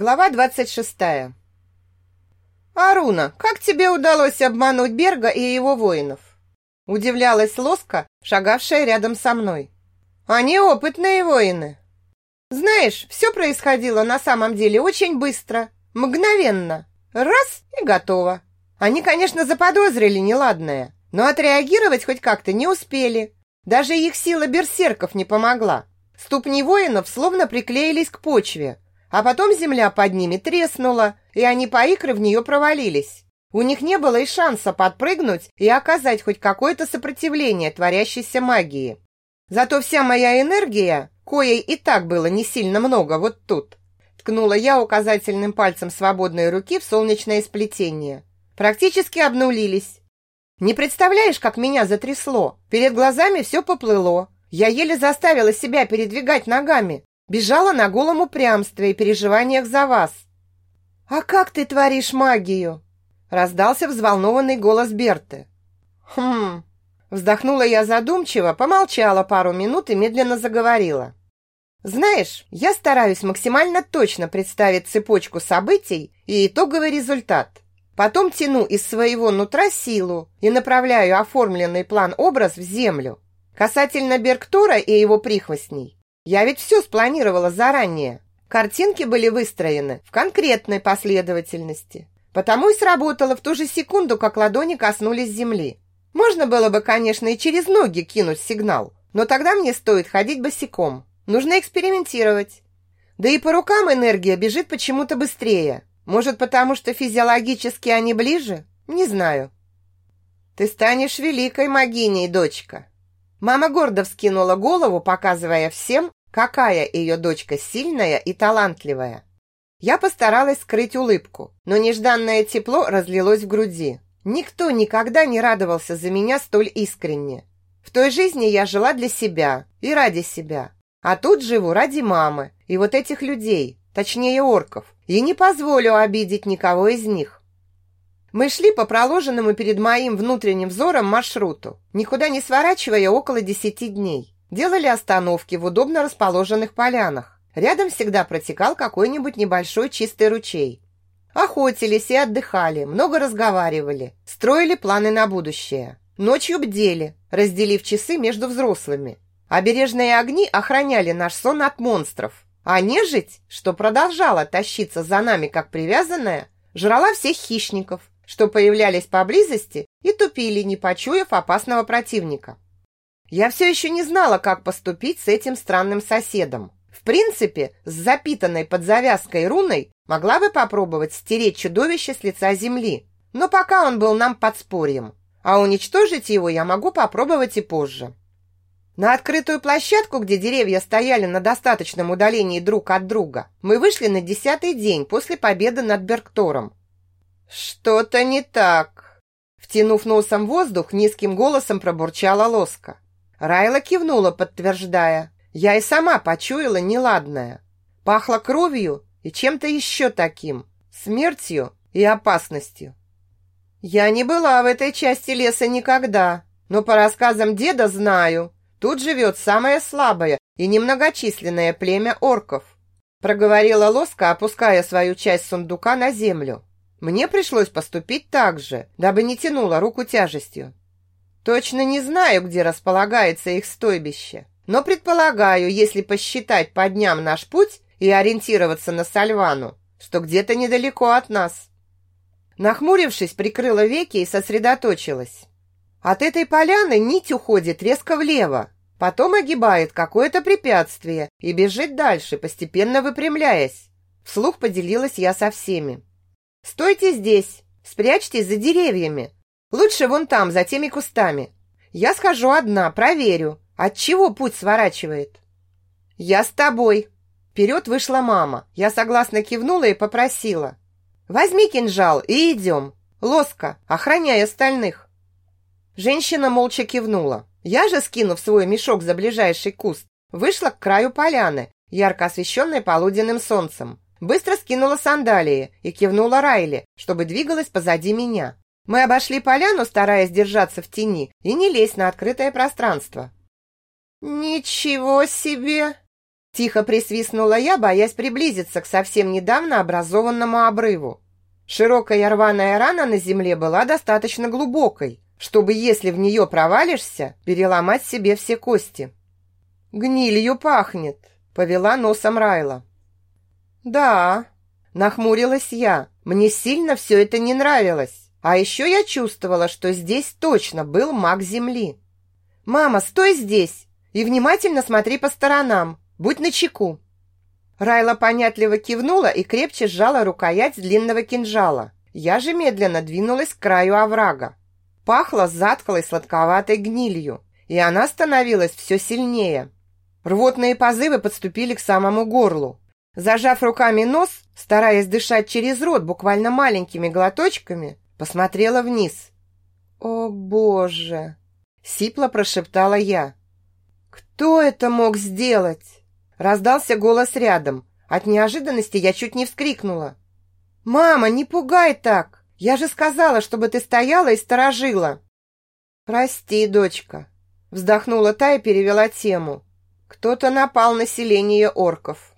Глава 26. «Аруна, как тебе удалось обмануть Берга и его воинов?» Удивлялась Лоска, шагавшая рядом со мной. «Они опытные воины». «Знаешь, все происходило на самом деле очень быстро, мгновенно. Раз – и готово. Они, конечно, заподозрили неладное, но отреагировать хоть как-то не успели. Даже их сила берсерков не помогла. Ступни воинов словно приклеились к почве – а потом земля под ними треснула, и они по икры в нее провалились. У них не было и шанса подпрыгнуть и оказать хоть какое-то сопротивление творящейся магии. Зато вся моя энергия, коей и так было не сильно много вот тут, ткнула я указательным пальцем свободной руки в солнечное сплетение. Практически обнулились. Не представляешь, как меня затрясло. Перед глазами все поплыло. Я еле заставила себя передвигать ногами, Бежала на голом упрямстве и переживаниях за вас. «А как ты творишь магию?» Раздался взволнованный голос Берты. «Хм...» Вздохнула я задумчиво, помолчала пару минут и медленно заговорила. «Знаешь, я стараюсь максимально точно представить цепочку событий и итоговый результат. Потом тяну из своего нутра силу и направляю оформленный план-образ в землю. Касательно Берктора и его прихвостней, я ведь все спланировала заранее. Картинки были выстроены в конкретной последовательности. Потому и сработало в ту же секунду, как ладони коснулись земли. Можно было бы, конечно, и через ноги кинуть сигнал, но тогда мне стоит ходить босиком. Нужно экспериментировать. Да и по рукам энергия бежит почему-то быстрее. Может, потому что физиологически они ближе? Не знаю. Ты станешь великой магиней, дочка. Мама гордо вскинула голову, показывая всем, Какая ее дочка сильная и талантливая. Я постаралась скрыть улыбку, но нежданное тепло разлилось в груди. Никто никогда не радовался за меня столь искренне. В той жизни я жила для себя и ради себя. А тут живу ради мамы и вот этих людей, точнее орков, и не позволю обидеть никого из них. Мы шли по проложенному перед моим внутренним взором маршруту, никуда не сворачивая около десяти дней. Делали остановки в удобно расположенных полянах. Рядом всегда протекал какой-нибудь небольшой чистый ручей. Охотились и отдыхали, много разговаривали, строили планы на будущее. Ночью бдели, разделив часы между взрослыми. Обережные огни охраняли наш сон от монстров. А нежить, что продолжала тащиться за нами как привязанная, жрала всех хищников, что появлялись поблизости и тупили, не почуяв опасного противника. Я все еще не знала, как поступить с этим странным соседом. В принципе, с запитанной под завязкой руной могла бы попробовать стереть чудовище с лица земли. Но пока он был нам подспорьем. А уничтожить его я могу попробовать и позже. На открытую площадку, где деревья стояли на достаточном удалении друг от друга, мы вышли на десятый день после победы над Берктором. «Что-то не так!» Втянув носом воздух, низким голосом пробурчала Лоска. Райла кивнула, подтверждая. Я и сама почуяла неладное. Пахло кровью и чем-то еще таким. Смертью и опасностью. Я не была в этой части леса никогда, но по рассказам деда знаю, тут живет самое слабое и немногочисленное племя орков. Проговорила Лоска, опуская свою часть сундука на землю. Мне пришлось поступить так же, дабы не тянула руку тяжестью. Точно не знаю, где располагается их стойбище, но предполагаю, если посчитать по дням наш путь и ориентироваться на Сальвану, что где-то недалеко от нас. Нахмурившись, прикрыла веки и сосредоточилась. От этой поляны нить уходит резко влево, потом огибает какое-то препятствие и бежит дальше, постепенно выпрямляясь. Вслух поделилась я со всеми. «Стойте здесь, спрячьтесь за деревьями, Лучше вон там, за теми кустами. Я схожу одна, проверю, от чего путь сворачивает. Я с тобой. Вперед вышла мама. Я согласно кивнула и попросила. Возьми кинжал и идем. Лоска, охраняй остальных. Женщина молча кивнула. Я же, скинув свой мешок за ближайший куст, вышла к краю поляны, ярко освещенной полуденным солнцем. Быстро скинула сандалии и кивнула Райли, чтобы двигалась позади меня. Мы обошли поляну, стараясь держаться в тени и не лезть на открытое пространство. «Ничего себе!» Тихо присвистнула я, боясь приблизиться к совсем недавно образованному обрыву. Широкая рваная рана на земле была достаточно глубокой, чтобы, если в нее провалишься, переломать себе все кости. «Гнилью пахнет», — повела носом Райла. «Да», — нахмурилась я, — «мне сильно все это не нравилось. А еще я чувствовала, что здесь точно был маг Земли». «Мама, стой здесь и внимательно смотри по сторонам, будь начеку». Райла понятливо кивнула и крепче сжала рукоять длинного кинжала. Я же медленно двинулась к краю оврага. Пахло затхлой сладковатой гнилью, и она становилась все сильнее. Рвотные позывы подступили к самому горлу. Зажав руками нос, стараясь дышать через рот буквально маленькими глоточками, посмотрела вниз. «О, Боже!» — сипло прошептала я. «Кто это мог сделать?» Раздался голос рядом. От неожиданности я чуть не вскрикнула. «Мама, не пугай так! Я же сказала, чтобы ты стояла и сторожила!» «Прости, дочка!» Вздохнула та и перевела тему. Кто-то напал на селение орков.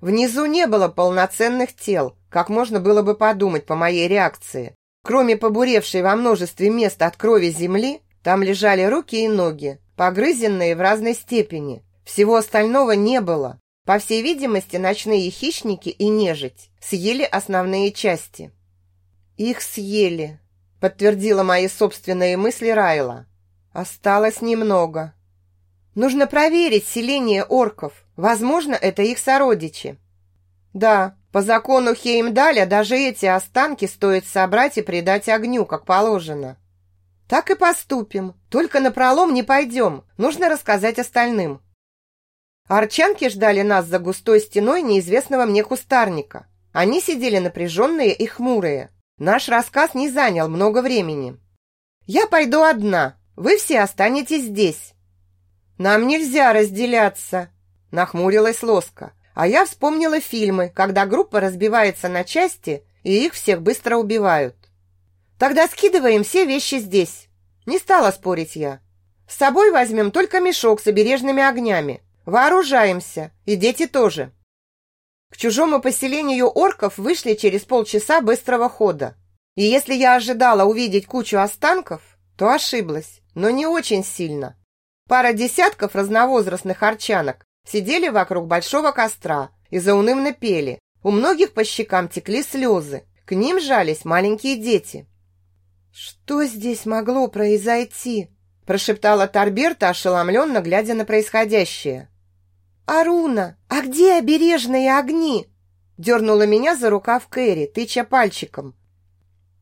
Внизу не было полноценных тел, как можно было бы подумать по моей реакции. Кроме побуревшей во множестве мест от крови земли, там лежали руки и ноги, погрызенные в разной степени, всего остального не было. По всей видимости, ночные хищники и нежить съели основные части. Их съели, подтвердила мои собственные мысли Райла. Осталось немного. Нужно проверить селение орков. Возможно, это их сородичи. Да, по закону Хеймдаля даже эти останки стоит собрать и придать огню, как положено. Так и поступим. Только на пролом не пойдем. Нужно рассказать остальным. Арчанки ждали нас за густой стеной неизвестного мне кустарника. Они сидели напряженные и хмурые. Наш рассказ не занял много времени. «Я пойду одна. Вы все останетесь здесь». «Нам нельзя разделяться», – нахмурилась Лоска. А я вспомнила фильмы, когда группа разбивается на части, и их всех быстро убивают. «Тогда скидываем все вещи здесь». Не стала спорить я. «С собой возьмем только мешок с обережными огнями. Вооружаемся, и дети тоже. К чужому поселению орков вышли через полчаса быстрого хода. И если я ожидала увидеть кучу останков, то ошиблась, но не очень сильно. Пара десятков разновозрастных арчанок сидели вокруг большого костра и заунывно пели. У многих по щекам текли слезы, к ним жались маленькие дети. «Что здесь могло произойти?» прошептала Тарберта, ошеломленно глядя на происходящее. «Аруна, а где обережные огни?» Дернула меня за рукав Кэрри, тыча пальчиком.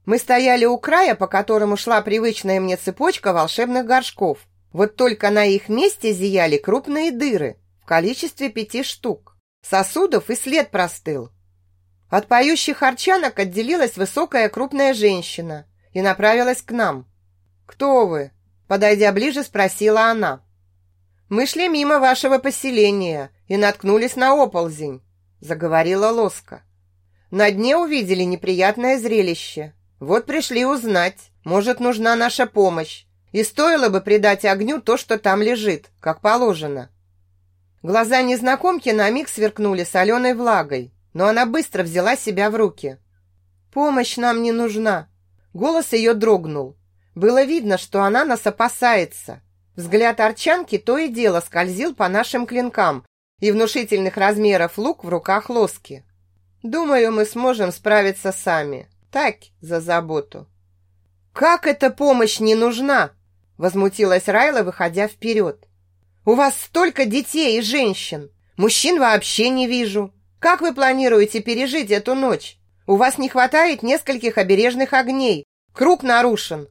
Мы стояли у края, по которому шла привычная мне цепочка волшебных горшков. Вот только на их месте зияли крупные дыры количестве пяти штук. Сосудов и след простыл. От поющих арчанок отделилась высокая крупная женщина и направилась к нам. «Кто вы?» Подойдя ближе, спросила она. «Мы шли мимо вашего поселения и наткнулись на оползень», заговорила Лоска. «На дне увидели неприятное зрелище. Вот пришли узнать, может, нужна наша помощь, и стоило бы придать огню то, что там лежит, как положено». Глаза незнакомки на миг сверкнули соленой влагой, но она быстро взяла себя в руки. «Помощь нам не нужна». Голос ее дрогнул. Было видно, что она нас опасается, Взгляд арчанки то и дело скользил по нашим клинкам и внушительных размеров лук в руках лоски. Думаю, мы сможем справиться сами. Так, за заботу. Как эта помощь не нужна? Возмутилась Райла, выходя вперед. У вас столько детей и женщин. Мужчин вообще не вижу. Как вы планируете пережить эту ночь? У вас не хватает нескольких обережных огней. Круг нарушен.